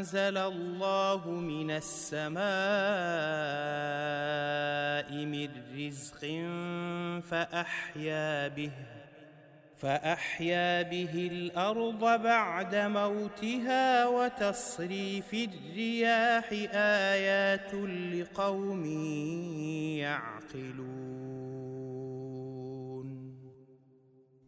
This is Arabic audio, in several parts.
أنزل الله من السماء من رزق فأحيا به فأحيا به الأرض بعد موتها وتصريف الرياح آيات لقوم يعقلون.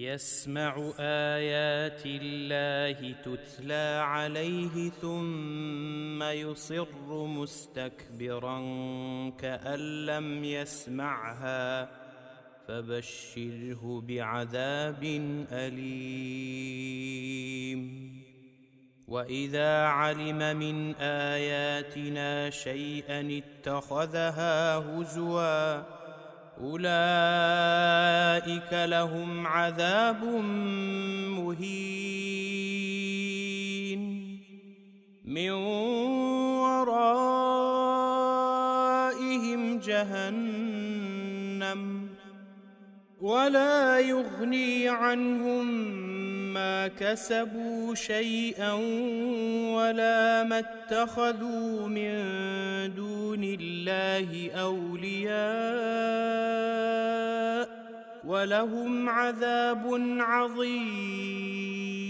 يسمع آيات الله تتلى عليه ثم يصر مستكبرا كأن لم يسمعها فبشره بعذاب أليم. وإذا علم من آياتنا شيئا اتخذها هزواً أولئك لهم عذاب مهين. من ورائهم جهنم ولا يغني عنهم ما كسبوا شيئا ولا ما اتخذوا من دون الله أولياء ولهم عذاب عظيم.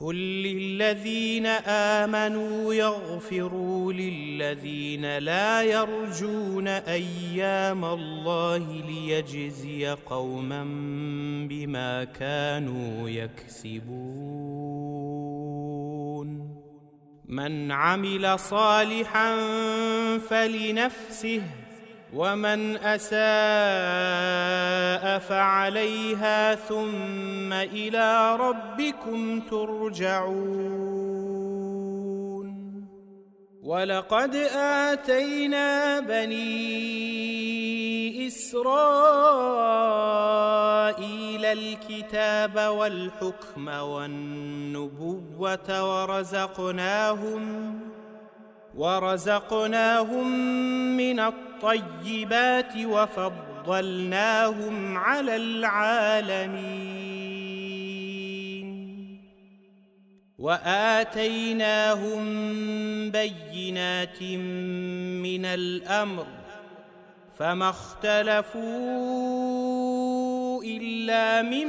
قل للذين آمنوا يغفروا للذين لا يرجون أيام الله ليجزي قوما بما كانوا يكسبون من عمل صالحا فلنفسه ومن أساء فعليها ثم إلى ربكم ترجعون. ولقد آتينا بني إسرائيل الكتاب والحكم والنبوة ورزقناهم ورزقناهم من الطيبات وفضلناهم على العالمين. وآتيناهم بينات من الأمر فما اختلفوا إلا من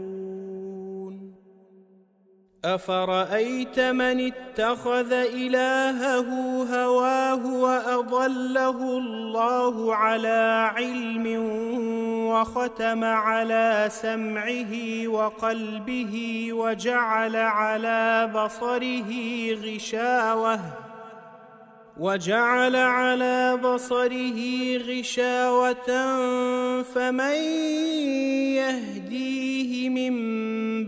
أفرأيت من اتخذ إلهه هواه وأضله الله على علم وختم على سمعه وقلبه وجعل على بصره غشاوة وجعل على بصره غشاوة فمن يهديه من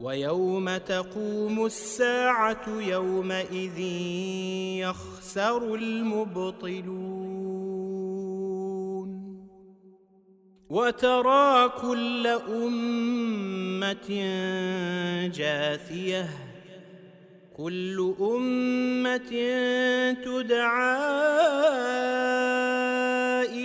ويوم تقوم الساعة يومئذ يخسر المبطلون. وترى كل أمة جاثية كل أمة تدعى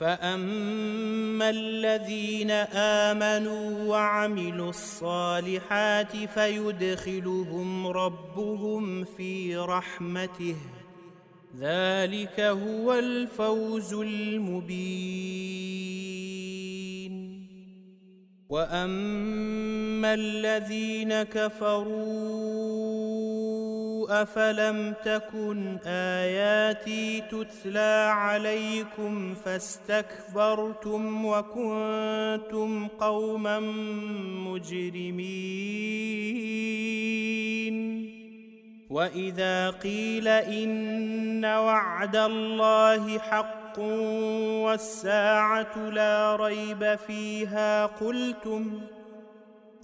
فاما الذين امنوا وعملوا الصالحات فيدخلهم ربهم في رحمته ذلك هو الفوز المبين واما الذين كفروا افلم تكن اياتي تتلى عليكم فاستكبرتم وكنتم قوما مجرمين واذا قيل ان وعد الله حق والساعة لا ريب فيها قلتم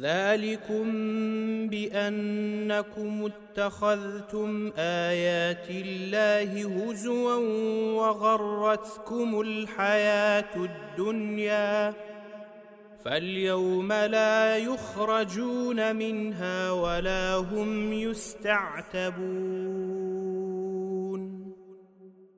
ذلكم بأنكم اتخذتم آيات الله هزوا وغرتكم الحياة الدنيا فاليوم لا يخرجون منها ولا هم يستعتبون